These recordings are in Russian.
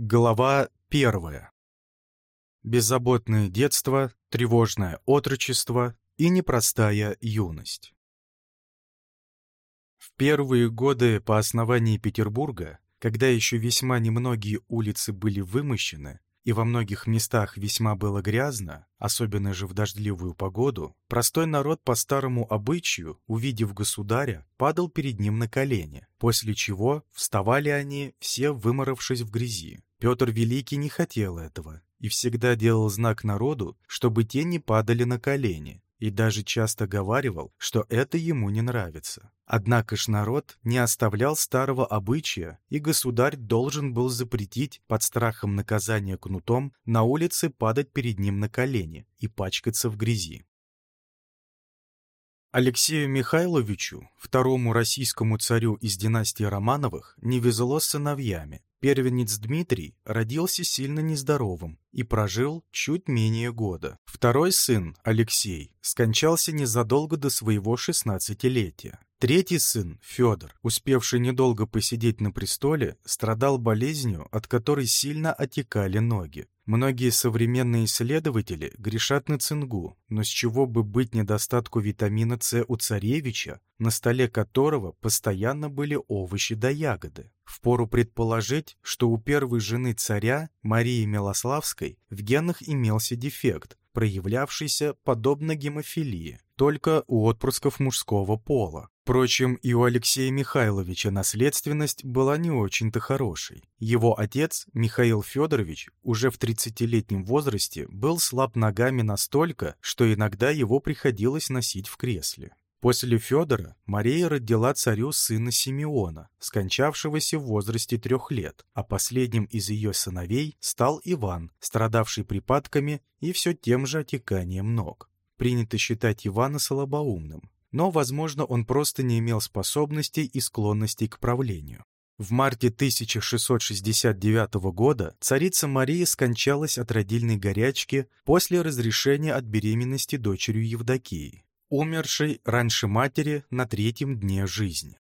Глава первая. Беззаботное детство, тревожное отрочество и непростая юность. В первые годы по основании Петербурга, когда еще весьма немногие улицы были вымощены, и во многих местах весьма было грязно, особенно же в дождливую погоду, простой народ по старому обычаю, увидев государя, падал перед ним на колени, после чего вставали они, все выморавшись в грязи. Петр Великий не хотел этого и всегда делал знак народу, чтобы те не падали на колени, и даже часто говаривал, что это ему не нравится. Однако ж народ не оставлял старого обычая, и государь должен был запретить под страхом наказания кнутом на улице падать перед ним на колени и пачкаться в грязи. Алексею Михайловичу, второму российскому царю из династии Романовых, не везло с сыновьями, Первенец Дмитрий родился сильно нездоровым и прожил чуть менее года. Второй сын, Алексей, скончался незадолго до своего шестнадцатилетия. Третий сын, Федор, успевший недолго посидеть на престоле, страдал болезнью, от которой сильно отекали ноги. Многие современные исследователи грешат на цингу, но с чего бы быть недостатку витамина С у царевича, на столе которого постоянно были овощи да ягоды? Впору предположить, что у первой жены царя, Марии Милославской, в генах имелся дефект, проявлявшийся подобно гемофилии, только у отпрысков мужского пола. Впрочем, и у Алексея Михайловича наследственность была не очень-то хорошей. Его отец, Михаил Федорович, уже в 30-летнем возрасте был слаб ногами настолько, что иногда его приходилось носить в кресле. После Федора Мария родила царю сына Симеона, скончавшегося в возрасте трех лет, а последним из ее сыновей стал Иван, страдавший припадками и все тем же отеканием ног. Принято считать Ивана слабоумным но, возможно, он просто не имел способностей и склонностей к правлению. В марте 1669 года царица Мария скончалась от родильной горячки после разрешения от беременности дочерью Евдокии, умершей раньше матери на третьем дне жизни.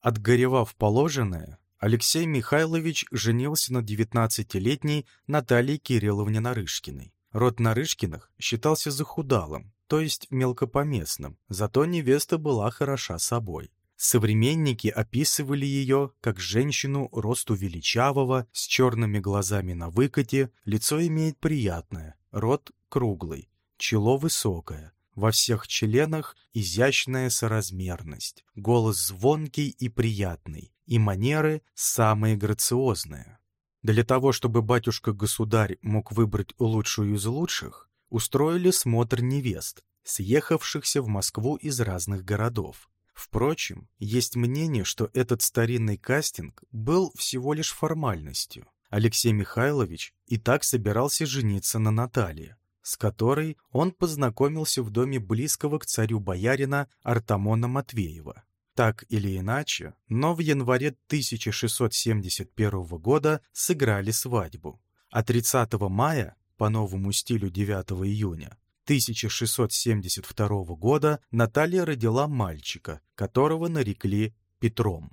Отгоревав положенное, Алексей Михайлович женился на 19-летней Наталье Кирилловне Нарышкиной. Род Нарышкиных считался захудалым, то есть мелкопоместным, зато невеста была хороша собой. Современники описывали ее как женщину росту величавого, с черными глазами на выкате, лицо имеет приятное, рот круглый, чело высокое, во всех членах изящная соразмерность, голос звонкий и приятный, и манеры самые грациозные. Для того, чтобы батюшка-государь мог выбрать лучшую из лучших, устроили смотр невест, съехавшихся в Москву из разных городов. Впрочем, есть мнение, что этот старинный кастинг был всего лишь формальностью. Алексей Михайлович и так собирался жениться на Наталье, с которой он познакомился в доме близкого к царю боярина Артамона Матвеева. Так или иначе, но в январе 1671 года сыграли свадьбу. А 30 мая по новому стилю 9 июня 1672 года Наталья родила мальчика, которого нарекли Петром.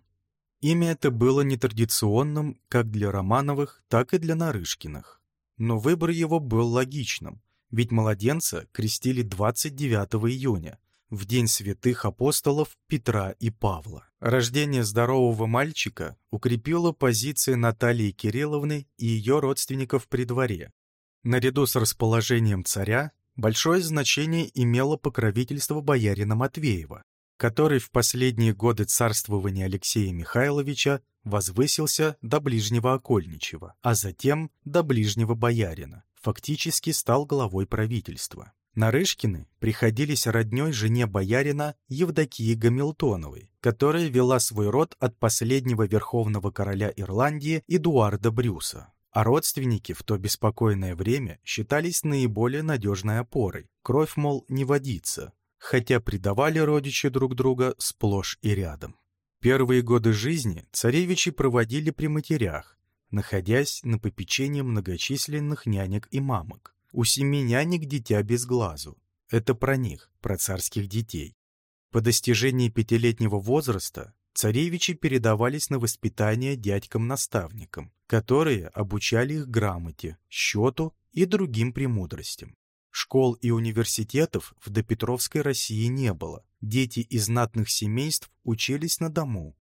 Имя это было нетрадиционным как для Романовых, так и для Нарышкиных. Но выбор его был логичным, ведь младенца крестили 29 июня, в день святых апостолов Петра и Павла. Рождение здорового мальчика укрепило позиции Натальи Кирилловны и ее родственников при дворе, Наряду с расположением царя большое значение имело покровительство боярина Матвеева, который в последние годы царствования Алексея Михайловича возвысился до ближнего окольничего, а затем до ближнего боярина, фактически стал главой правительства. Нарышкины приходились роднёй жене боярина Евдокии Гамилтоновой, которая вела свой род от последнего верховного короля Ирландии Эдуарда Брюса а родственники в то беспокойное время считались наиболее надежной опорой. Кровь, мол, не водится, хотя предавали родичи друг друга сплошь и рядом. Первые годы жизни царевичи проводили при матерях, находясь на попечении многочисленных нянек и мамок. У семи нянек дитя без глазу. Это про них, про царских детей. По достижении пятилетнего возраста царевичи передавались на воспитание дядькам-наставникам, которые обучали их грамоте, счету и другим премудростям. Школ и университетов в допетровской России не было. Дети из знатных семейств учились на дому.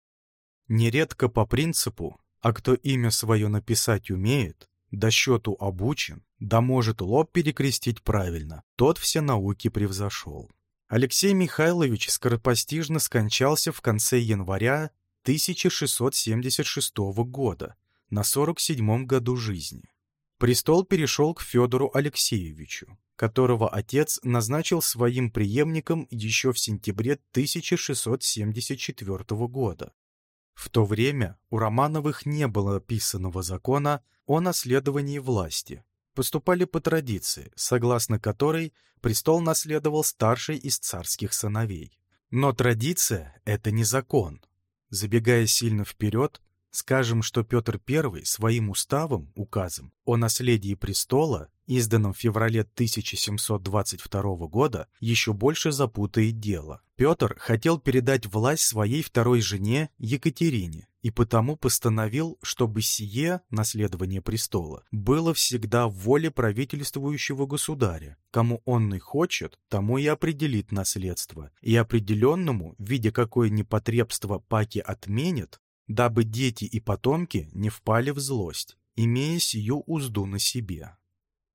Нередко по принципу «а кто имя свое написать умеет, до счету обучен, да может лоб перекрестить правильно, тот все науки превзошел». Алексей Михайлович скоропостижно скончался в конце января 1676 года, на 47 году жизни. Престол перешел к Федору Алексеевичу которого отец назначил своим преемником еще в сентябре 1674 года. В то время у Романовых не было писанного закона о наследовании власти. Поступали по традиции, согласно которой престол наследовал старший из царских сыновей. Но традиция — это не закон. Забегая сильно вперед, Скажем, что Петр I своим уставом, указом о наследии престола, изданном в феврале 1722 года, еще больше запутает дело. Петр хотел передать власть своей второй жене Екатерине, и потому постановил, чтобы сие, наследование престола, было всегда в воле правительствующего государя. Кому он и хочет, тому и определит наследство, и определенному, видя какое непотребство паки отменит, дабы дети и потомки не впали в злость, имея сию узду на себе.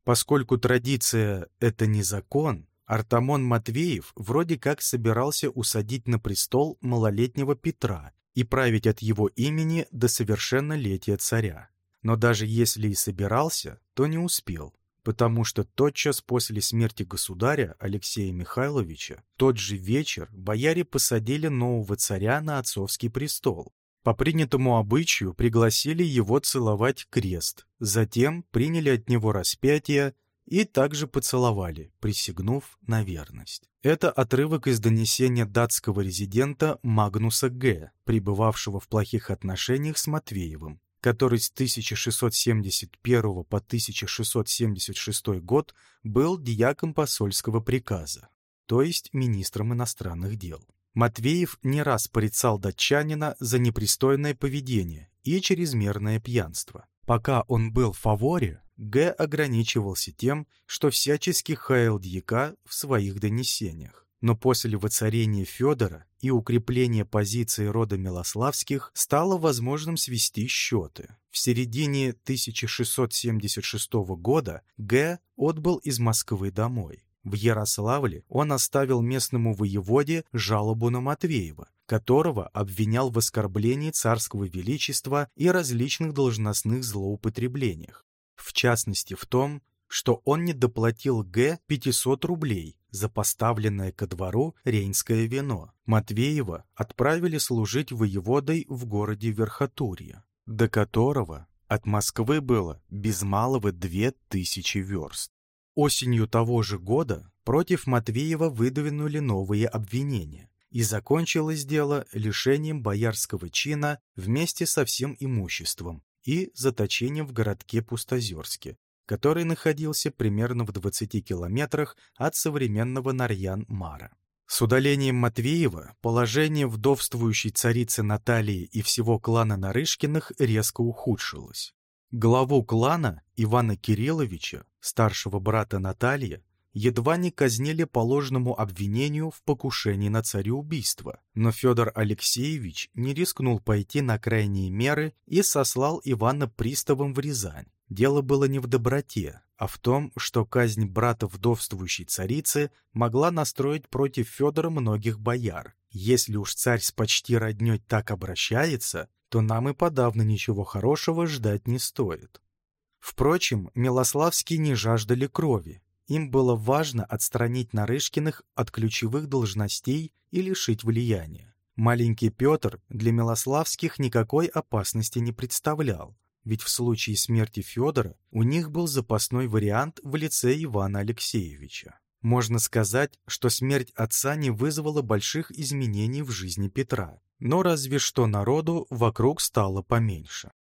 Поскольку традиция — это не закон, Артамон Матвеев вроде как собирался усадить на престол малолетнего Петра и править от его имени до совершеннолетия царя. Но даже если и собирался, то не успел, потому что тотчас после смерти государя Алексея Михайловича, тот же вечер бояре посадили нового царя на отцовский престол, по принятому обычаю пригласили его целовать крест, затем приняли от него распятие и также поцеловали, присягнув на верность. Это отрывок из донесения датского резидента Магнуса Г., пребывавшего в плохих отношениях с Матвеевым, который с 1671 по 1676 год был диаком посольского приказа, то есть министром иностранных дел. Матвеев не раз порицал датчанина за непристойное поведение и чрезмерное пьянство. Пока он был в фаворе, Г. ограничивался тем, что всячески хаял дьяка в своих донесениях. Но после воцарения Федора и укрепления позиции рода Милославских стало возможным свести счеты. В середине 1676 года Г. отбыл из Москвы домой. В Ярославле он оставил местному воеводе жалобу на Матвеева, которого обвинял в оскорблении царского величества и различных должностных злоупотреблениях. В частности в том, что он не доплатил Г 500 рублей за поставленное ко двору рейнское вино. Матвеева отправили служить воеводой в городе Верхотурье, до которого от Москвы было без малого две тысячи верст. Осенью того же года против Матвеева выдвинули новые обвинения, и закончилось дело лишением боярского чина вместе со всем имуществом и заточением в городке Пустозерске, который находился примерно в 20 километрах от современного Нарьян-Мара. С удалением Матвеева положение вдовствующей царицы Натальи и всего клана Нарышкиных резко ухудшилось. Главу клана Ивана Кирилловича, старшего брата Натальи, едва не казнили по ложному обвинению в покушении на цареубийство, но Федор Алексеевич не рискнул пойти на крайние меры и сослал Ивана приставом в Рязань. Дело было не в доброте, а в том, что казнь брата вдовствующей царицы могла настроить против Федора многих бояр. Если уж царь с почти родней так обращается, то нам и подавно ничего хорошего ждать не стоит. Впрочем, Милославские не жаждали крови. Им было важно отстранить Нарышкиных от ключевых должностей и лишить влияния. Маленький Петр для Милославских никакой опасности не представлял, ведь в случае смерти Федора у них был запасной вариант в лице Ивана Алексеевича. Можно сказать, что смерть отца не вызвала больших изменений в жизни Петра но разве что народу вокруг стало поменьше.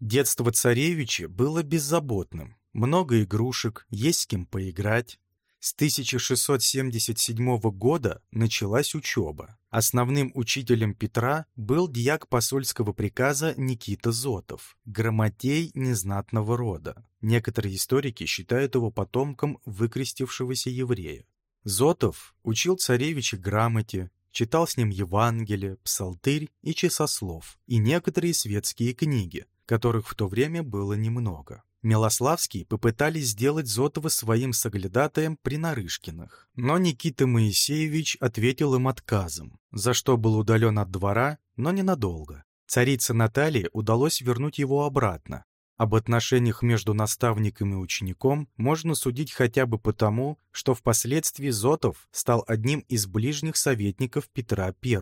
Детство царевича было беззаботным, много игрушек, есть с кем поиграть. С 1677 года началась учеба. Основным учителем Петра был дьяк посольского приказа Никита Зотов, грамотей незнатного рода. Некоторые историки считают его потомком выкрестившегося еврея. Зотов учил царевича грамоте, читал с ним Евангелие, Псалтырь и Часослов, и некоторые светские книги, которых в то время было немного. Милославский попытались сделать Зотова своим соглядатаем при Нарышкиных, но Никита Моисеевич ответил им отказом, за что был удален от двора, но ненадолго. Царице Наталье удалось вернуть его обратно. Об отношениях между наставником и учеником можно судить хотя бы потому, что впоследствии Зотов стал одним из ближних советников Петра I.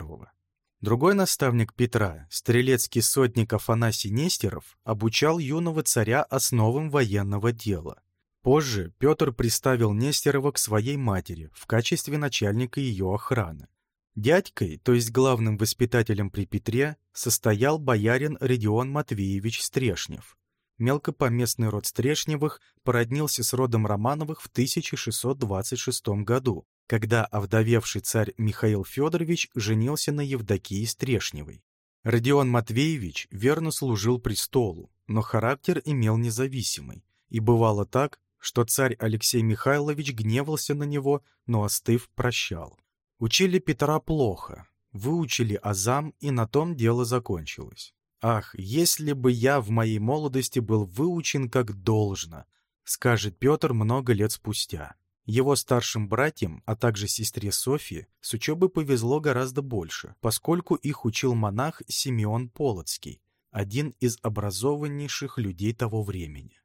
Другой наставник Петра, стрелецкий сотник Афанасий Нестеров, обучал юного царя основам военного дела. Позже Петр приставил Нестерова к своей матери в качестве начальника ее охраны. Дядькой, то есть главным воспитателем при Петре, состоял боярин Родион Матвеевич Стрешнев. Мелкопоместный род Стрешневых породнился с родом Романовых в 1626 году, когда овдовевший царь Михаил Федорович женился на Евдокии Стрешневой. Родион Матвеевич верно служил престолу, но характер имел независимый, и бывало так, что царь Алексей Михайлович гневался на него, но остыв прощал. Учили Петра плохо, выучили азам, и на том дело закончилось. «Ах, если бы я в моей молодости был выучен как должно», скажет Петр много лет спустя. Его старшим братьям, а также сестре Софье, с учебой повезло гораздо больше, поскольку их учил монах Симеон Полоцкий, один из образованнейших людей того времени.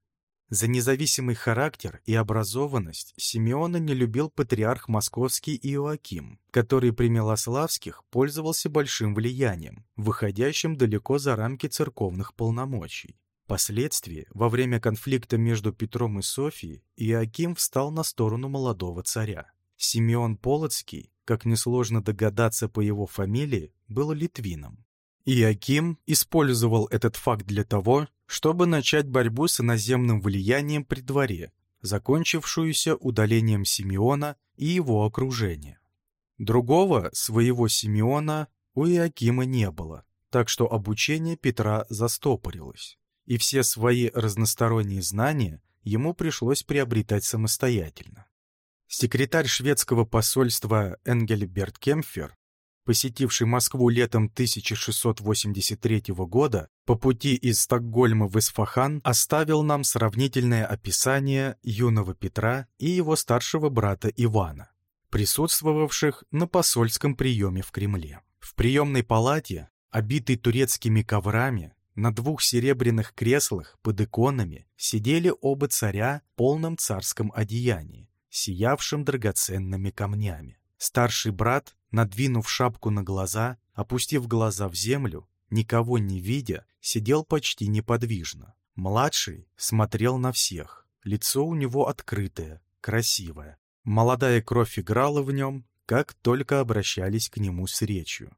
За независимый характер и образованность Симеона не любил патриарх московский Иоаким, который при Милославских пользовался большим влиянием, выходящим далеко за рамки церковных полномочий. Впоследствии, во время конфликта между Петром и Софией, Иоаким встал на сторону молодого царя. Симеон Полоцкий, как несложно догадаться по его фамилии, был литвином. Иоаким использовал этот факт для того, чтобы начать борьбу с иноземным влиянием при дворе, закончившуюся удалением Симеона и его окружения. Другого своего Симеона у Иоакима не было, так что обучение Петра застопорилось и все свои разносторонние знания ему пришлось приобретать самостоятельно. Секретарь шведского посольства Энгельберт Кемфер, посетивший Москву летом 1683 года, по пути из Стокгольма в Исфахан оставил нам сравнительное описание юного Петра и его старшего брата Ивана, присутствовавших на посольском приеме в Кремле. В приемной палате, обитой турецкими коврами, на двух серебряных креслах под иконами сидели оба царя в полном царском одеянии, сиявшим драгоценными камнями. Старший брат, надвинув шапку на глаза, опустив глаза в землю, никого не видя, сидел почти неподвижно. Младший смотрел на всех. Лицо у него открытое, красивое. Молодая кровь играла в нем, как только обращались к нему с речью.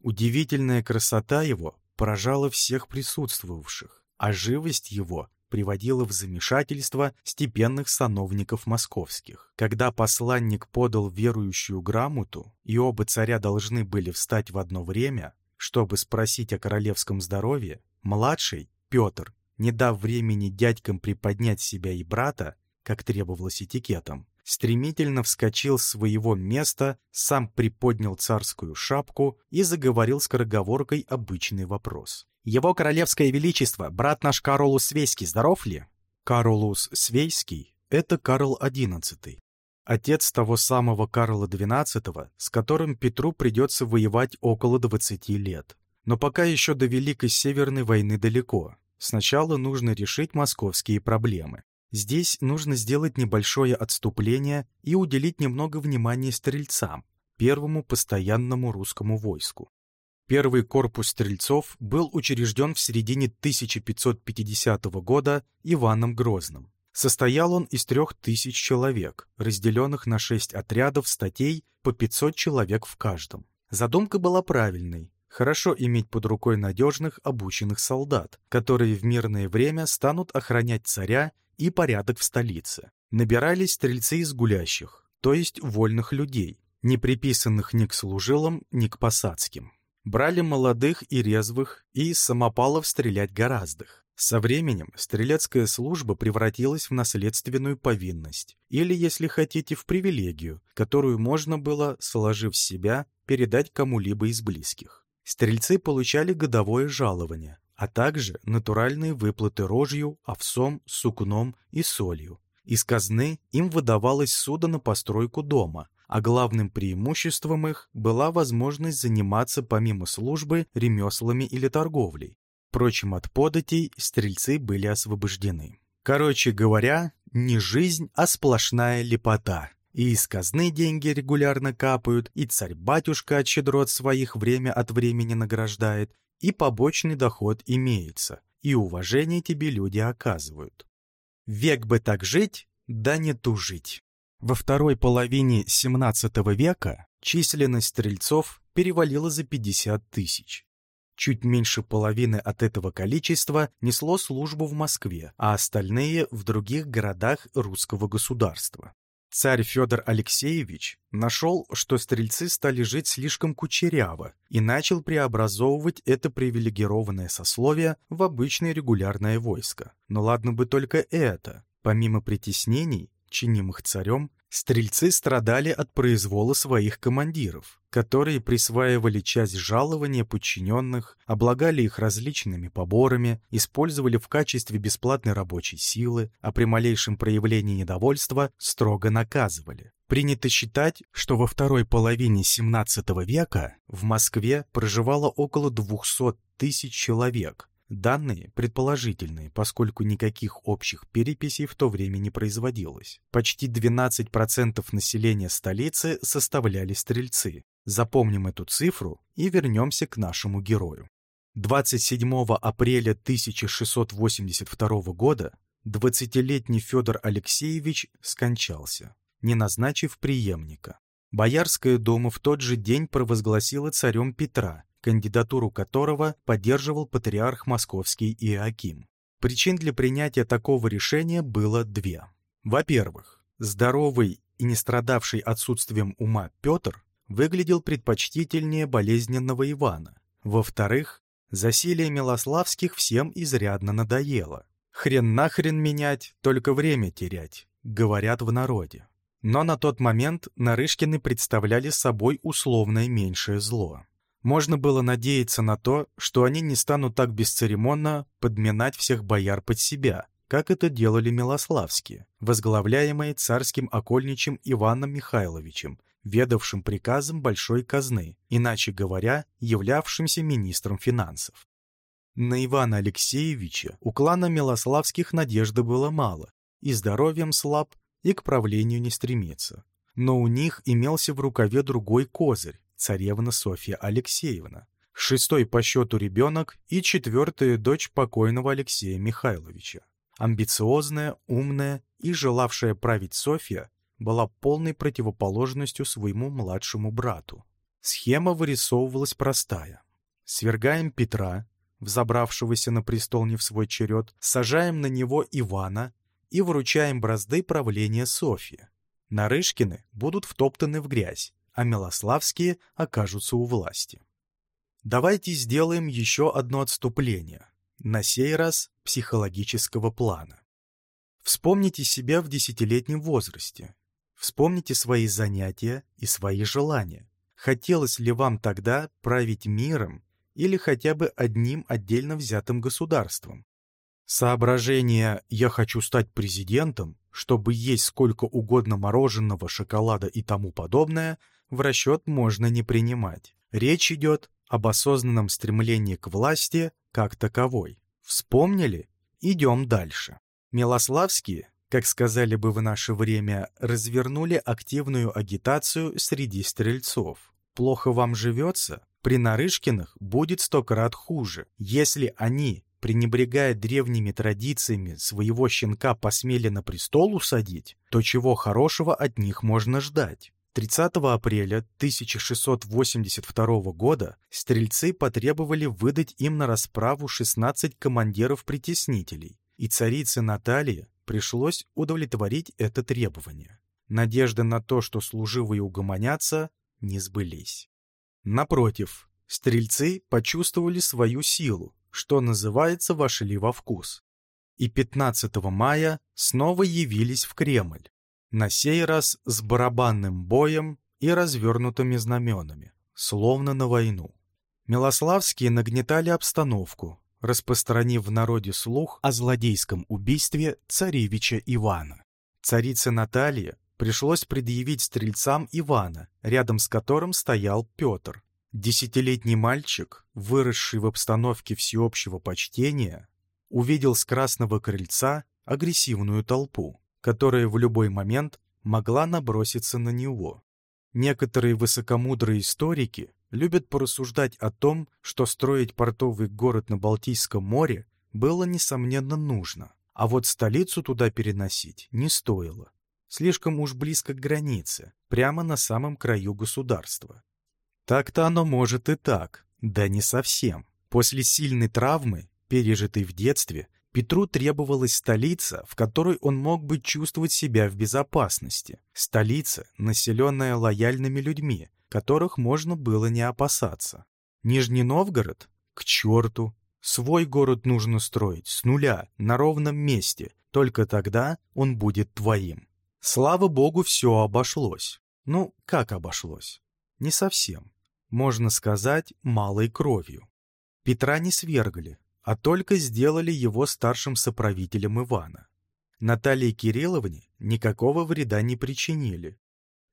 Удивительная красота его поражало всех присутствовавших, а живость его приводила в замешательство степенных сановников московских. Когда посланник подал верующую грамоту, и оба царя должны были встать в одно время, чтобы спросить о королевском здоровье, младший, Петр, не дав времени дядькам приподнять себя и брата, как требовалось этикетом, стремительно вскочил с своего места, сам приподнял царскую шапку и заговорил скороговоркой обычный вопрос. «Его королевское величество, брат наш Каролус Свейский, здоров ли?» Каролус Свейский — это Карл XI, отец того самого Карла XII, с которым Петру придется воевать около 20 лет. Но пока еще до Великой Северной войны далеко. Сначала нужно решить московские проблемы. Здесь нужно сделать небольшое отступление и уделить немного внимания стрельцам, первому постоянному русскому войску. Первый корпус стрельцов был учрежден в середине 1550 года Иваном Грозным. Состоял он из трех тысяч человек, разделенных на шесть отрядов статей по 500 человек в каждом. Задумка была правильной. Хорошо иметь под рукой надежных, обученных солдат, которые в мирное время станут охранять царя и порядок в столице. Набирались стрельцы из гулящих, то есть вольных людей, не приписанных ни к служилам, ни к посадским. Брали молодых и резвых, и из самопалов стрелять гораздых. Со временем стрелецкая служба превратилась в наследственную повинность, или, если хотите, в привилегию, которую можно было, сложив себя, передать кому-либо из близких. Стрельцы получали годовое жалование, а также натуральные выплаты рожью, овсом, сукном и солью. Из казны им выдавалось судо на постройку дома, а главным преимуществом их была возможность заниматься помимо службы ремеслами или торговлей. Впрочем, от податей стрельцы были освобождены. Короче говоря, не жизнь, а сплошная лепота. И из казны деньги регулярно капают, и царь-батюшка от щедрот своих время от времени награждает, и побочный доход имеется, и уважение тебе люди оказывают. Век бы так жить, да не тужить. Во второй половине XVII века численность стрельцов перевалила за 50 тысяч. Чуть меньше половины от этого количества несло службу в Москве, а остальные — в других городах русского государства. Царь Федор Алексеевич нашел, что стрельцы стали жить слишком кучеряво и начал преобразовывать это привилегированное сословие в обычное регулярное войско. Но ладно бы только это. Помимо притеснений, чинимых царем, Стрельцы страдали от произвола своих командиров, которые присваивали часть жалования подчиненных, облагали их различными поборами, использовали в качестве бесплатной рабочей силы, а при малейшем проявлении недовольства строго наказывали. Принято считать, что во второй половине XVII века в Москве проживало около 200 тысяч человек, Данные предположительные, поскольку никаких общих переписей в то время не производилось. Почти 12% населения столицы составляли стрельцы. Запомним эту цифру и вернемся к нашему герою. 27 апреля 1682 года 20-летний Федор Алексеевич скончался, не назначив преемника. Боярская дума в тот же день провозгласила царем Петра, кандидатуру которого поддерживал патриарх московский Иоаким. Причин для принятия такого решения было две. Во-первых, здоровый и не страдавший отсутствием ума Петр выглядел предпочтительнее болезненного Ивана. Во-вторых, засилие Милославских всем изрядно надоело. «Хрен нахрен менять, только время терять», — говорят в народе. Но на тот момент Нарышкины представляли собой условное меньшее зло. Можно было надеяться на то, что они не станут так бесцеремонно подминать всех бояр под себя, как это делали Милославские, возглавляемые царским окольничем Иваном Михайловичем, ведавшим приказом большой казны, иначе говоря, являвшимся министром финансов. На Ивана Алексеевича у клана Милославских надежды было мало, и здоровьем слаб, и к правлению не стремится. Но у них имелся в рукаве другой козырь, царевна Софья Алексеевна, шестой по счету ребенок и четвертая дочь покойного Алексея Михайловича. Амбициозная, умная и желавшая править Софья была полной противоположностью своему младшему брату. Схема вырисовывалась простая. Свергаем Петра, взобравшегося на престол не в свой черед, сажаем на него Ивана и вручаем бразды правления Софье. Нарышкины будут втоптаны в грязь, а Милославские окажутся у власти. Давайте сделаем еще одно отступление, на сей раз психологического плана. Вспомните себя в десятилетнем возрасте. Вспомните свои занятия и свои желания. Хотелось ли вам тогда править миром или хотя бы одним отдельно взятым государством? Соображение «я хочу стать президентом», чтобы есть сколько угодно мороженого, шоколада и тому подобное – в расчет можно не принимать. Речь идет об осознанном стремлении к власти как таковой. Вспомнили? Идем дальше. Милославские, как сказали бы в наше время, развернули активную агитацию среди стрельцов. Плохо вам живется? При Нарышкиных будет сто крат хуже. Если они, пренебрегая древними традициями, своего щенка посмели на престол усадить, то чего хорошего от них можно ждать? 30 апреля 1682 года стрельцы потребовали выдать им на расправу 16 командиров-притеснителей, и царица Наталья пришлось удовлетворить это требование. Надежды на то, что служивые угомонятся, не сбылись. Напротив, стрельцы почувствовали свою силу, что называется, вошли во вкус. И 15 мая снова явились в Кремль, на сей раз с барабанным боем и развернутыми знаменами, словно на войну. Милославские нагнетали обстановку, распространив в народе слух о злодейском убийстве царевича Ивана. Царице Наталье пришлось предъявить стрельцам Ивана, рядом с которым стоял Петр. Десятилетний мальчик, выросший в обстановке всеобщего почтения, увидел с красного крыльца агрессивную толпу, которая в любой момент могла наброситься на него. Некоторые высокомудрые историки любят порассуждать о том, что строить портовый город на Балтийском море было, несомненно, нужно, а вот столицу туда переносить не стоило. Слишком уж близко к границе, прямо на самом краю государства. Так-то оно может и так, да не совсем. После сильной травмы, пережитой в детстве, Петру требовалась столица, в которой он мог бы чувствовать себя в безопасности. Столица, населенная лояльными людьми, которых можно было не опасаться. Нижний Новгород? К черту! Свой город нужно строить с нуля, на ровном месте, только тогда он будет твоим. Слава богу, все обошлось. Ну, как обошлось? Не совсем. Можно сказать, малой кровью. Петра не свергли, а только сделали его старшим соправителем Ивана. Наталье Кирилловне никакого вреда не причинили.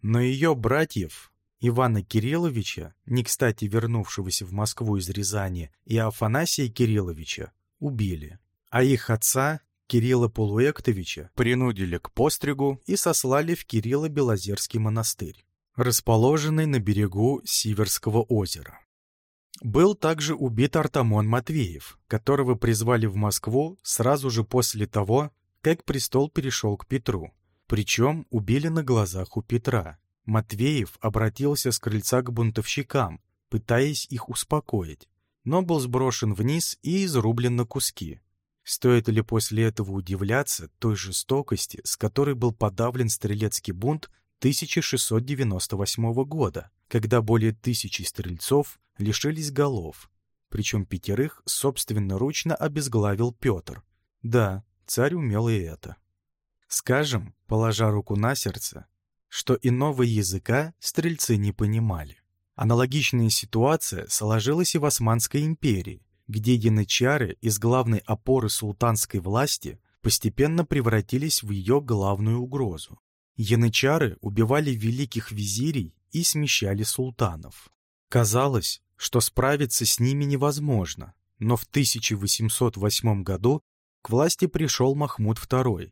Но ее братьев, Ивана Кирилловича, не кстати вернувшегося в Москву из Рязани, и Афанасия Кирилловича, убили. А их отца, Кирилла Полуэктовича, принудили к постригу и сослали в Кирилло-Белозерский монастырь, расположенный на берегу Сиверского озера. Был также убит Артамон Матвеев, которого призвали в Москву сразу же после того, как престол перешел к Петру. Причем убили на глазах у Петра. Матвеев обратился с крыльца к бунтовщикам, пытаясь их успокоить, но был сброшен вниз и изрублен на куски. Стоит ли после этого удивляться той жестокости, с которой был подавлен стрелецкий бунт 1698 года, когда более тысячи стрельцов лишились голов, причем пятерых собственноручно обезглавил Петр. Да, царь умел и это. Скажем, положа руку на сердце, что иного языка стрельцы не понимали. Аналогичная ситуация сложилась и в Османской империи, где янычары из главной опоры султанской власти постепенно превратились в ее главную угрозу. Янычары убивали великих визирей и смещали султанов. Казалось, что справиться с ними невозможно, но в 1808 году к власти пришел Махмуд II,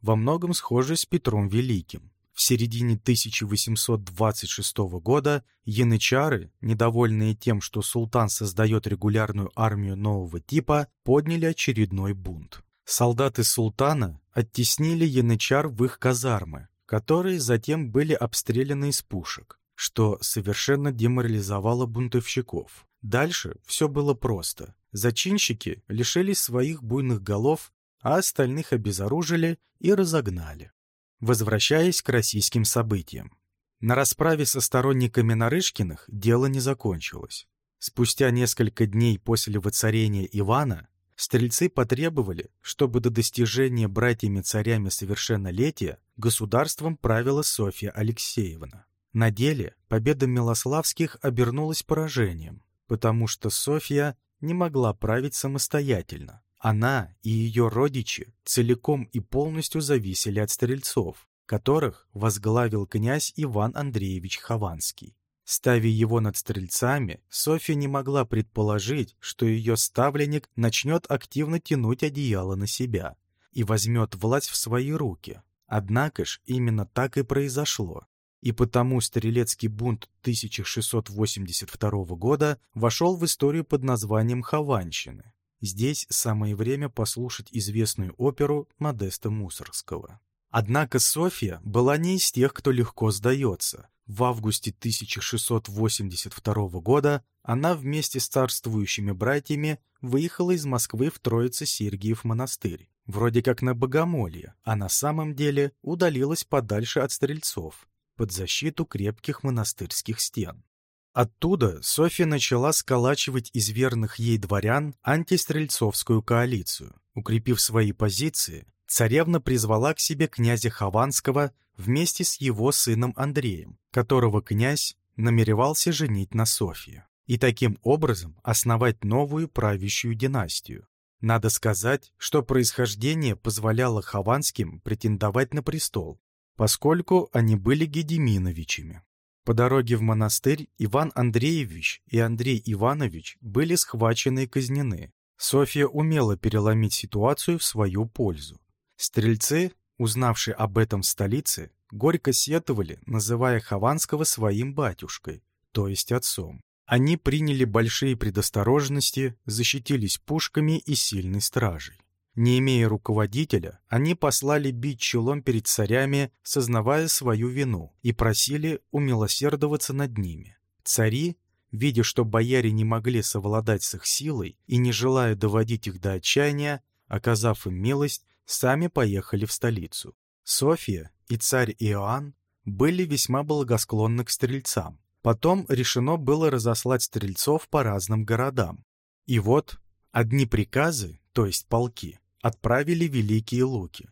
во многом схожий с Петром Великим. В середине 1826 года янычары, недовольные тем, что султан создает регулярную армию нового типа, подняли очередной бунт. Солдаты султана оттеснили янычар в их казармы, которые затем были обстреляны из пушек что совершенно деморализовало бунтовщиков. Дальше все было просто. Зачинщики лишились своих буйных голов, а остальных обезоружили и разогнали. Возвращаясь к российским событиям. На расправе со сторонниками Нарышкиных дело не закончилось. Спустя несколько дней после воцарения Ивана стрельцы потребовали, чтобы до достижения братьями-царями совершеннолетия государством правила Софья Алексеевна. На деле победа Милославских обернулась поражением, потому что Софья не могла править самостоятельно. Она и ее родичи целиком и полностью зависели от стрельцов, которых возглавил князь Иван Андреевич Хованский. Ставя его над стрельцами, Софья не могла предположить, что ее ставленник начнет активно тянуть одеяло на себя и возьмет власть в свои руки. Однако ж именно так и произошло и потому стрелецкий бунт 1682 года вошел в историю под названием «Хованщины». Здесь самое время послушать известную оперу Модеста Мусоргского. Однако Софья была не из тех, кто легко сдается. В августе 1682 года она вместе с царствующими братьями выехала из Москвы в Троице-Сергиев монастырь, вроде как на богомолье, а на самом деле удалилась подальше от стрельцов, под защиту крепких монастырских стен. Оттуда Софья начала сколачивать из верных ей дворян антистрельцовскую коалицию. Укрепив свои позиции, царевна призвала к себе князя Хованского вместе с его сыном Андреем, которого князь намеревался женить на Софье, и таким образом основать новую правящую династию. Надо сказать, что происхождение позволяло Хованским претендовать на престол, поскольку они были Гедеминовичами. По дороге в монастырь Иван Андреевич и Андрей Иванович были схвачены и казнены. Софья умела переломить ситуацию в свою пользу. Стрельцы Узнавшие об этом в столице, горько сетовали, называя Хованского своим батюшкой, то есть отцом. Они приняли большие предосторожности, защитились пушками и сильной стражей. Не имея руководителя, они послали бить челом перед царями, сознавая свою вину, и просили умилосердоваться над ними. Цари, видя, что бояре не могли совладать с их силой и не желая доводить их до отчаяния, оказав им милость, сами поехали в столицу. София и царь Иоанн были весьма благосклонны к стрельцам. Потом решено было разослать стрельцов по разным городам. И вот одни приказы, то есть полки, отправили Великие Луки.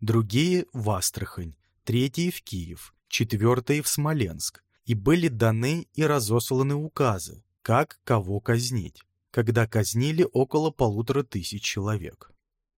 Другие — в Астрахань, третьи — в Киев, четвертые — в Смоленск. И были даны и разосланы указы, как кого казнить, когда казнили около полутора тысяч человек.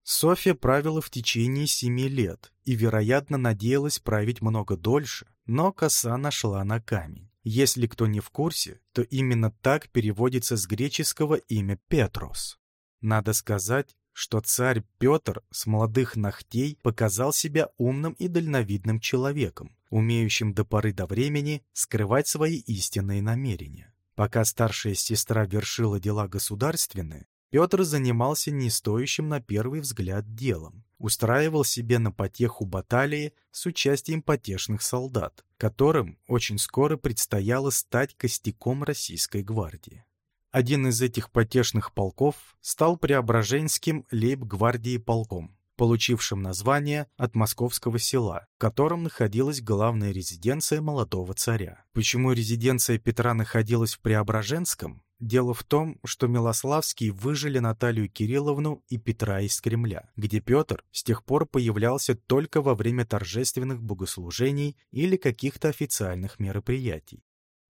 Софья правила в течение семи лет и, вероятно, надеялась править много дольше, но коса нашла на камень. Если кто не в курсе, то именно так переводится с греческого имя Петрос. Надо сказать, что царь Петр с молодых ногтей показал себя умным и дальновидным человеком, умеющим до поры до времени скрывать свои истинные намерения. Пока старшая сестра вершила дела государственные, Петр занимался не стоящим на первый взгляд делом. Устраивал себе на потеху баталии с участием потешных солдат, которым очень скоро предстояло стать костяком российской гвардии. Один из этих потешных полков стал Преображенским лейб-гвардии полком, получившим название от московского села, в котором находилась главная резиденция молодого царя. Почему резиденция Петра находилась в Преображенском, Дело в том, что Милославские выжили Наталью Кирилловну и Петра из Кремля, где Петр с тех пор появлялся только во время торжественных богослужений или каких-то официальных мероприятий.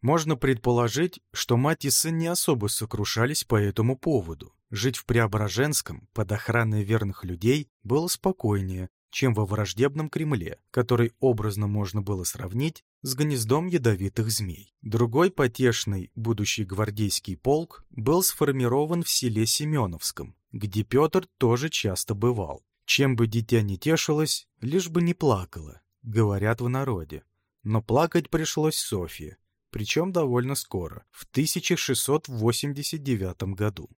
Можно предположить, что мать и сын не особо сокрушались по этому поводу. Жить в Преображенском под охраной верных людей было спокойнее, чем во враждебном Кремле, который образно можно было сравнить с гнездом ядовитых змей. Другой потешный будущий гвардейский полк был сформирован в селе Семеновском, где Петр тоже часто бывал. Чем бы дитя не тешилось, лишь бы не плакало, говорят в народе. Но плакать пришлось Софье, причем довольно скоро, в 1689 году.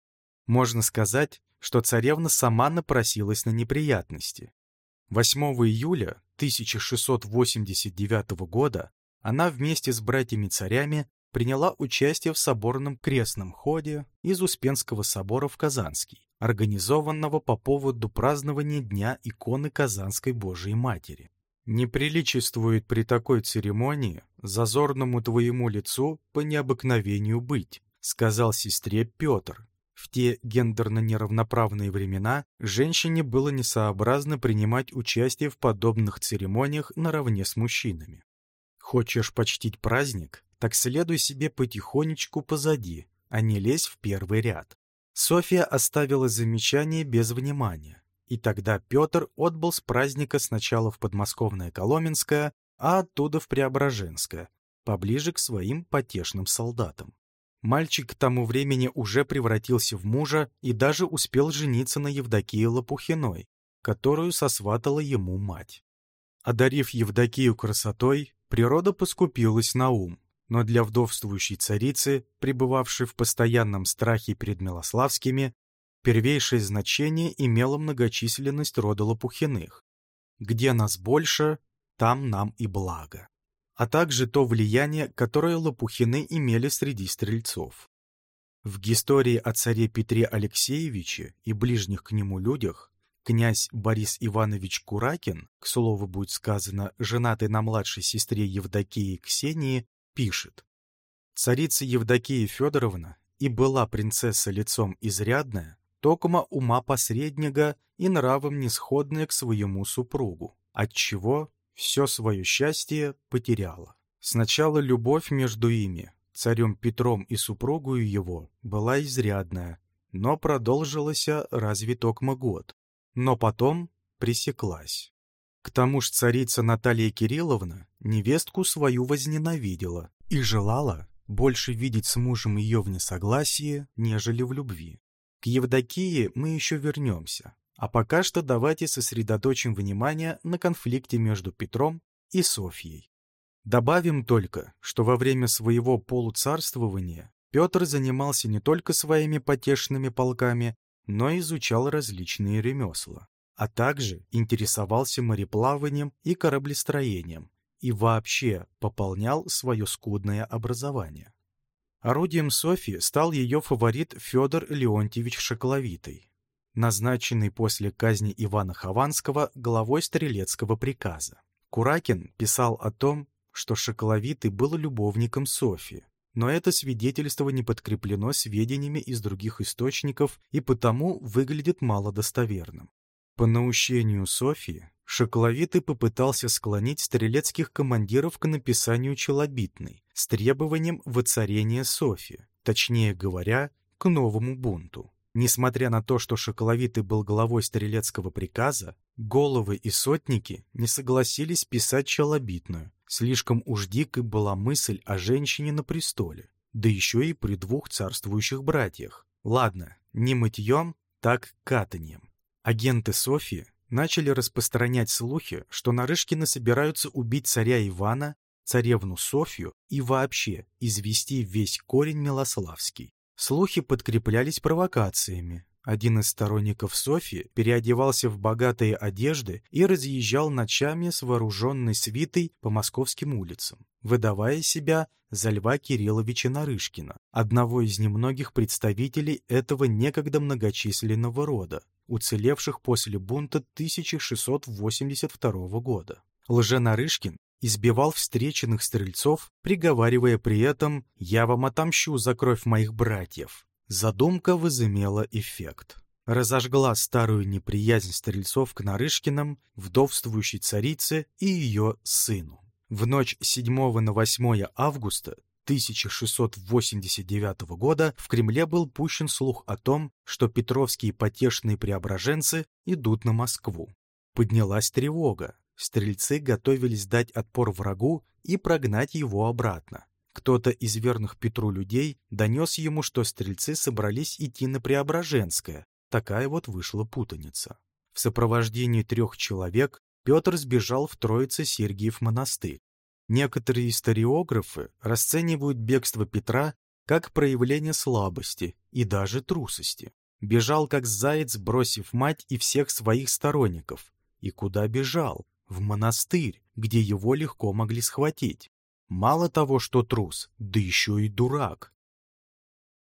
Можно сказать, что царевна сама напросилась на неприятности. 8 июля 1689 года она вместе с братьями-царями приняла участие в соборном крестном ходе из Успенского собора в Казанский, организованного по поводу празднования Дня иконы Казанской Божией Матери. «Не приличествует при такой церемонии зазорному твоему лицу по необыкновению быть», сказал сестре Петр, в те гендерно неравноправные времена женщине было несообразно принимать участие в подобных церемониях наравне с мужчинами. Хочешь почтить праздник, так следуй себе потихонечку позади, а не лезь в первый ряд. Софья оставила замечание без внимания, и тогда Петр отбыл с праздника сначала в подмосковное Коломенское, а оттуда в Преображенское, поближе к своим потешным солдатам. Мальчик к тому времени уже превратился в мужа и даже успел жениться на Евдокии Лопухиной, которую сосватала ему мать. Одарив Евдокию красотой, природа поскупилась на ум, но для вдовствующей царицы, пребывавшей в постоянном страхе перед Милославскими, первейшее значение имела многочисленность рода Лопухиных. где нас больше, там нам и благо, а также то влияние, которое Лопухины имели среди стрельцов. В истории о царе Петре Алексеевиче и ближних к нему людях князь Борис Иванович Куракин, к слову будет сказано, женатый на младшей сестре Евдокии Ксении, пишет. Царица Евдокия Федоровна и была принцесса лицом изрядная, токма ума посредника и нравом несходная к своему супругу, отчего все свое счастье потеряла. Сначала любовь между ими, царем Петром и супругою его, была изрядная, но продолжилась разве токма год, но потом пресеклась. К тому ж царица Наталья Кирилловна невестку свою возненавидела и желала больше видеть с мужем ее в несогласии, нежели в любви. К Евдокии мы еще вернемся, а пока что давайте сосредоточим внимание на конфликте между Петром и Софьей. Добавим только, что во время своего полуцарствования Петр занимался не только своими потешными полками, но изучал различные ремесла, а также интересовался мореплаванием и кораблестроением и вообще пополнял свое скудное образование. Орудием Софьи стал ее фаворит Федор Леонтьевич Шокловитый, назначенный после казни Ивана Хованского главой стрелецкого приказа. Куракин писал о том, что Шокловитый был любовником Софьи, но это свидетельство не подкреплено сведениями из других источников и потому выглядит малодостоверным. По наущению Софии, Шокловитый попытался склонить стрелецких командиров к написанию челобитной с требованием воцарения Софии, точнее говоря, к новому бунту. Несмотря на то, что Шоколовитый был главой стрелецкого приказа, головы и сотники не согласились писать челобитную, Слишком уж дикой была мысль о женщине на престоле, да еще и при двух царствующих братьях. Ладно, не мытьем, так катанием. Агенты Софии начали распространять слухи, что Нарышкины собираются убить царя Ивана, царевну Софью и вообще извести весь корень Милославский. Слухи подкреплялись провокациями, один из сторонников Софьи переодевался в богатые одежды и разъезжал ночами с вооруженной свитой по московским улицам, выдавая себя за Льва Кирилловича Нарышкина, одного из немногих представителей этого некогда многочисленного рода, уцелевших после бунта 1682 года. Лже-Нарышкин избивал встреченных стрельцов, приговаривая при этом «Я вам отомщу за кровь моих братьев». Задумка возымела эффект. Разожгла старую неприязнь стрельцов к Нарышкиным, вдовствующей царице и ее сыну. В ночь 7 на 8 августа 1689 года в Кремле был пущен слух о том, что петровские потешные преображенцы идут на Москву. Поднялась тревога. Стрельцы готовились дать отпор врагу и прогнать его обратно. Кто-то из верных Петру людей донес ему, что стрельцы собрались идти на Преображенское. Такая вот вышла путаница. В сопровождении трех человек Петр сбежал в Троице-Сергиев монастырь. Некоторые историографы расценивают бегство Петра как проявление слабости и даже трусости. Бежал как заяц, бросив мать и всех своих сторонников. И куда бежал? В монастырь, где его легко могли схватить. Мало того, что трус, да еще и дурак.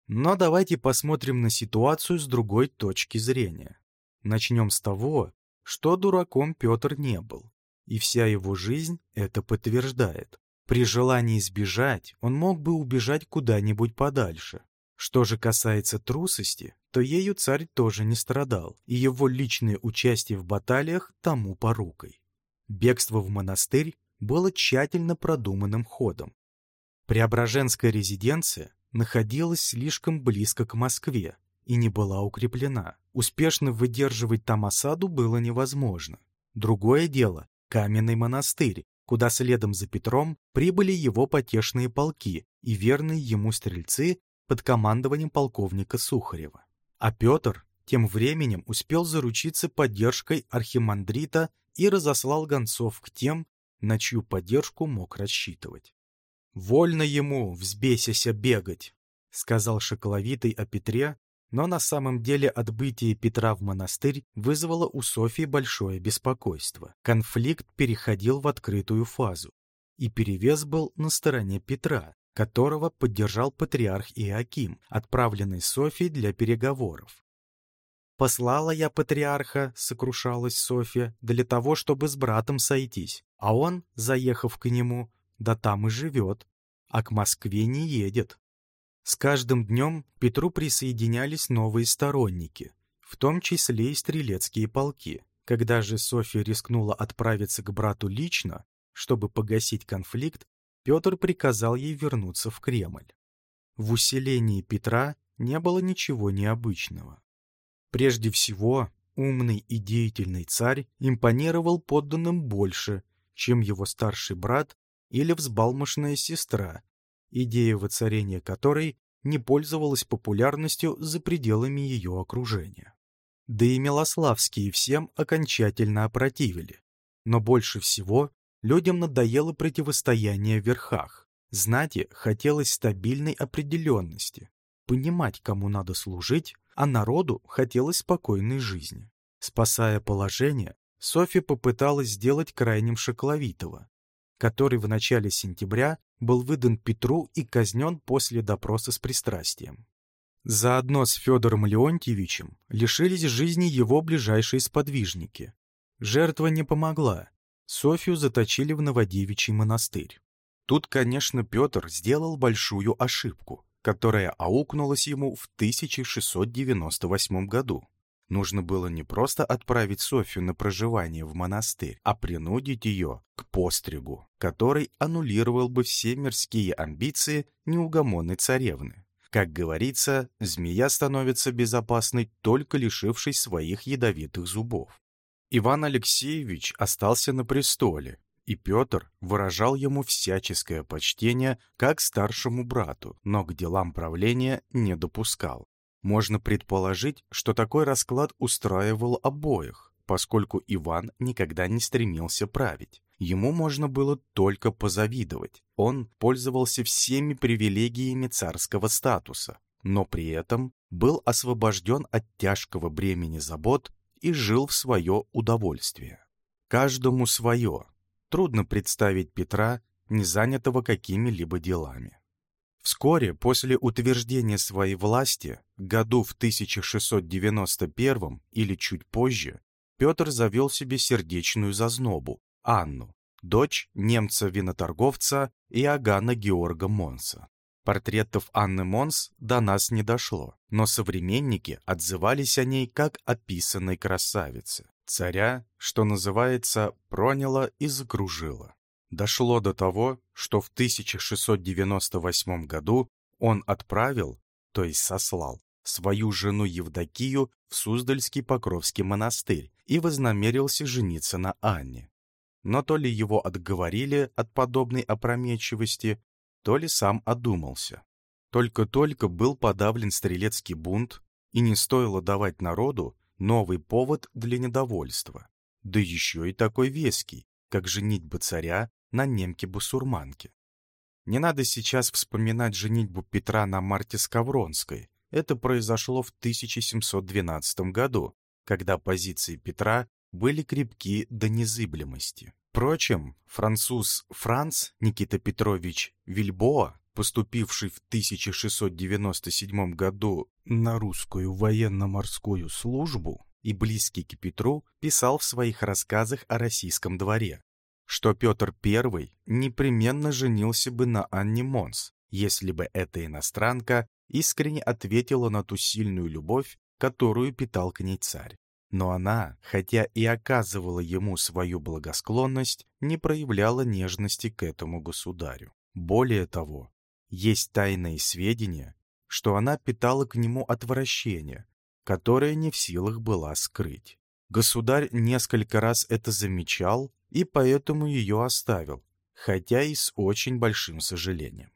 Но давайте посмотрим на ситуацию с другой точки зрения. Начнем с того, что дураком Петр не был. И вся его жизнь это подтверждает. При желании сбежать он мог бы убежать куда-нибудь подальше. Что же касается трусости, то ею царь тоже не страдал, и его личное участие в баталиях тому порукой. Бегство в монастырь было тщательно продуманным ходом. Преображенская резиденция находилась слишком близко к Москве и не была укреплена. Успешно выдерживать там осаду было невозможно. Другое дело — каменный монастырь, куда следом за Петром прибыли его потешные полки и верные ему стрельцы под командованием полковника Сухарева. А Петр тем временем успел заручиться поддержкой архимандрита и разослал гонцов к тем, на чью поддержку мог рассчитывать. «Вольно ему, взбесяся, бегать!» — сказал Шоколовитый о Петре, Но на самом деле отбытие Петра в монастырь вызвало у Софии большое беспокойство. Конфликт переходил в открытую фазу, и перевес был на стороне Петра, которого поддержал патриарх Иоаким, отправленный Софией для переговоров. «Послала я патриарха», — сокрушалась Софья, — «для того, чтобы с братом сойтись, а он, заехав к нему, да там и живет, а к Москве не едет». С каждым днем Петру присоединялись новые сторонники, в том числе и стрелецкие полки. Когда же Софья рискнула отправиться к брату лично, чтобы погасить конфликт, Петр приказал ей вернуться в Кремль. В усилении Петра не было ничего необычного. Прежде всего, умный и деятельный царь импонировал подданным больше, чем его старший брат или взбалмошная сестра, идея воцарения которой не пользовалась популярностью за пределами ее окружения. Да и Милославские всем окончательно опротивили. Но больше всего людям надоело противостояние в верхах. Знати хотелось стабильной определенности, понимать, кому надо служить, а народу хотелось спокойной жизни. Спасая положение, Софья попыталась сделать крайним Шокловитова, который в начале сентября был выдан Петру и казнен после допроса с пристрастием. Заодно с Федором Леонтьевичем лишились жизни его ближайшие сподвижники. Жертва не помогла. Софью заточили в Новодевичий монастырь. Тут, конечно, Петр сделал большую ошибку, которая аукнулась ему в 1698 году. Нужно было не просто отправить Софью на проживание в монастырь, а принудить ее к постригу, который аннулировал бы все мирские амбиции неугомонной царевны. Как говорится, змея становится безопасной, только лишившись своих ядовитых зубов. Иван Алексеевич остался на престоле, и Петр выражал ему всяческое почтение как старшему брату, но к делам правления не допускал. Можно предположить, что такой расклад устраивал обоих, поскольку Иван никогда не стремился править. Ему можно было только позавидовать. Он пользовался всеми привилегиями царского статуса, но при этом был освобожден от тяжкого бремени забот и жил в свое удовольствие. Каждому свое. Трудно представить Петра, не занятого какими-либо делами. Вскоре после утверждения своей власти, году в 1691 или чуть позже, Петр завел себе сердечную зазнобу, Анну, дочь немца-виноторговца Иоганна Георга Монса. Портретов Анны Монс до нас не дошло, но современники отзывались о ней как описанной красавице. Царя, что называется, проняло и закружило. Дошло до того, что в 1698 году он отправил, то есть сослал, свою жену Евдокию в Суздальский Покровский монастырь и вознамерился жениться на Анне. Но то ли его отговорили от подобной опрометчивости, то ли сам одумался. Только-только был подавлен стрелецкий бунт, и не стоило давать народу новый повод для недовольства. Да еще и такой веский, как женитьба царя на немке-бусурманке. Не надо сейчас вспоминать женитьбу Петра на Марте Скавронской. Это произошло в 1712 году, когда позиции Петра были крепки до незыблемости. Впрочем, француз Франц Никита Петрович Вильбоа, поступивший в 1697 году на русскую военно-морскую службу и близкий к Петру, писал в своих рассказах о российском дворе что Петр I непременно женился бы на Анне Монс, если бы эта иностранка искренне ответила на ту сильную любовь, которую питал к ней царь. Но она, хотя и оказывала ему свою благосклонность, не проявляла нежности к этому государю. Более того, есть тайные сведения, что она питала к нему отвращение, которое не в силах была скрыть. Государь несколько раз это замечал и поэтому ее оставил, хотя и с очень большим сожалением.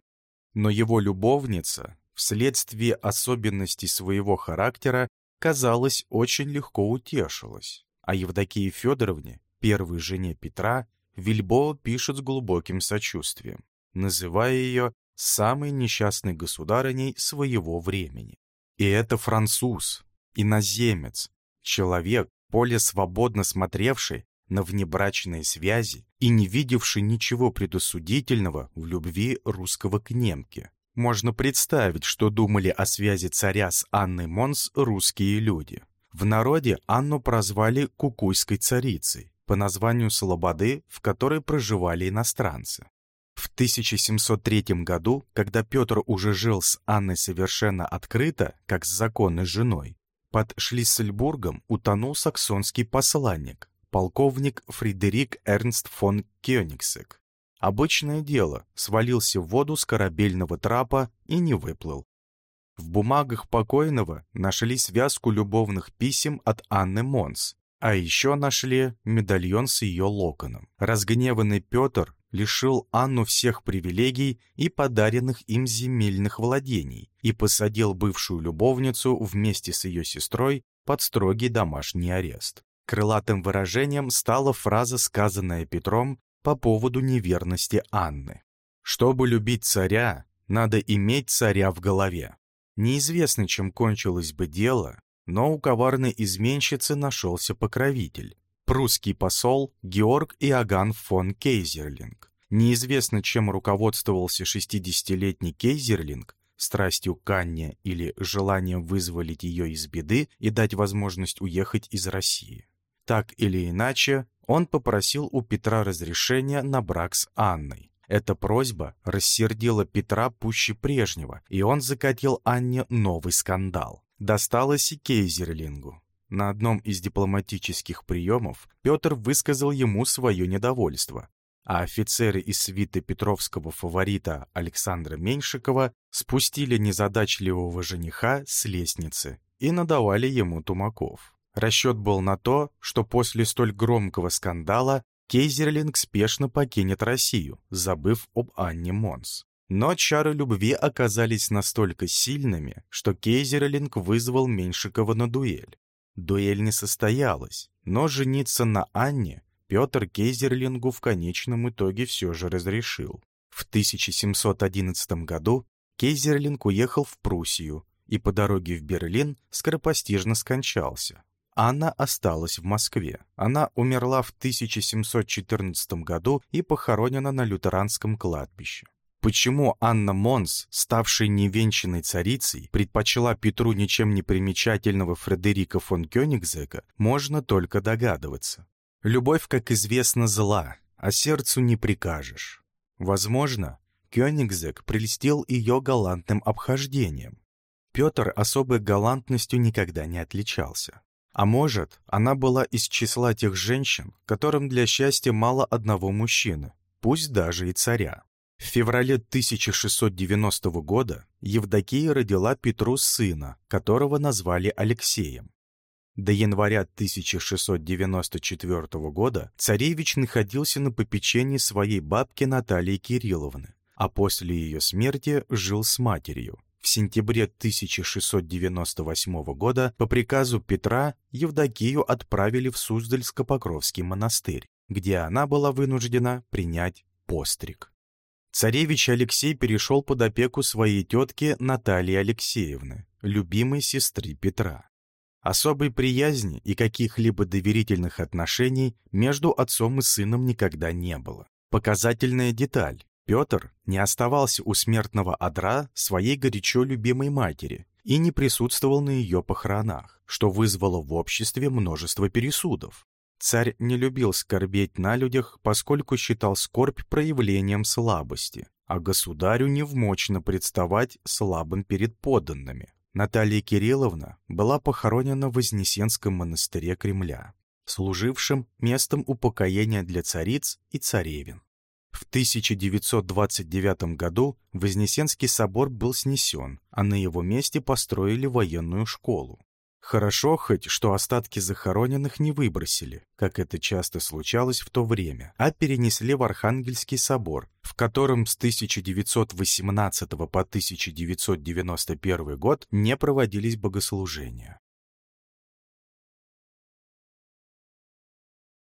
Но его любовница, вследствие особенностей своего характера, казалось, очень легко утешилась. А Евдокии Федоровне, первой жене Петра, Вильбо пишет с глубоким сочувствием, называя ее самой несчастной государыней своего времени. И это француз, иноземец, человек, более свободно смотревший на внебрачные связи и не видевший ничего предосудительного в любви русского к немке. Можно представить, что думали о связи царя с Анной Монс русские люди. В народе Анну прозвали «Кукуйской царицей» по названию слободы, в которой проживали иностранцы. В 1703 году, когда Петр уже жил с Анной совершенно открыто, как с законной женой, под Шлиссельбургом утонул саксонский посланник, полковник Фредерик Эрнст фон Кёнигсек. Обычное дело, свалился в воду с корабельного трапа и не выплыл. В бумагах покойного нашли связку любовных писем от Анны Монс, а еще нашли медальон с ее локоном. Разгневанный Петр лишил Анну всех привилегий и подаренных им земельных владений и посадил бывшую любовницу вместе с ее сестрой под строгий домашний арест. Крылатым выражением стала фраза, сказанная Петром по поводу неверности Анны. «Чтобы любить царя, надо иметь царя в голове». Неизвестно, чем кончилось бы дело, но у коварной изменщицы нашелся покровитель. Прусский посол Георг Иоганн фон Кейзерлинг. Неизвестно, чем руководствовался 60-летний Кейзерлинг, страстью к Анне или желанием вызволить ее из беды и дать возможность уехать из России. Так или иначе, он попросил у Петра разрешения на брак с Анной. Эта просьба рассердила Петра пуще прежнего, и он закатил Анне новый скандал. Досталось и Кейзерлингу. На одном из дипломатических приемов Петр высказал ему свое недовольство, а офицеры из свиты петровского фаворита Александра Меньшикова спустили незадачливого жениха с лестницы и надавали ему тумаков. Расчет был на то, что после столь громкого скандала Кейзерлинг спешно покинет Россию, забыв об Анне Монс. Но чары любви оказались настолько сильными, что Кейзерлинг вызвал Меньшикова на дуэль. Дуэль не состоялась, но жениться на Анне Петр Кейзерлингу в конечном итоге все же разрешил. В 1711 году Кейзерлинг уехал в Пруссию и по дороге в Берлин скоропостижно скончался. Анна осталась в Москве. Она умерла в 1714 году и похоронена на лютеранском кладбище. Почему Анна Монс, ставшая невенчанной царицей, предпочла Петру ничем не примечательного Фредерика фон Кёнигзека, можно только догадываться. Любовь, как известно, зла, а сердцу не прикажешь. Возможно, Кёнигзек прельстил ее галантным обхождением. Петр особой галантностью никогда не отличался. А может, она была из числа тех женщин, которым для счастья мало одного мужчины, пусть даже и царя. В феврале 1690 года Евдокия родила Петру сына, которого назвали Алексеем. До января 1694 года царевич находился на попечении своей бабки Натальи Кирилловны, а после ее смерти жил с матерью. В сентябре 1698 года по приказу Петра Евдокию отправили в Суздальско-Покровский монастырь, где она была вынуждена принять постриг. Царевич Алексей перешел под опеку своей тетки Натальи Алексеевны, любимой сестры Петра. Особой приязни и каких-либо доверительных отношений между отцом и сыном никогда не было. Показательная деталь. Петр не оставался у смертного одра своей горячо любимой матери и не присутствовал на ее похоронах, что вызвало в обществе множество пересудов. Царь не любил скорбеть на людях, поскольку считал скорбь проявлением слабости, а государю невмочно представать слабым перед подданными. Наталья Кирилловна была похоронена в Вознесенском монастыре Кремля, служившем местом упокоения для цариц и царевин. В 1929 году Вознесенский собор был снесен, а на его месте построили военную школу. Хорошо хоть, что остатки захороненных не выбросили, как это часто случалось в то время, а перенесли в Архангельский собор, в котором с 1918 по 1991 год не проводились богослужения.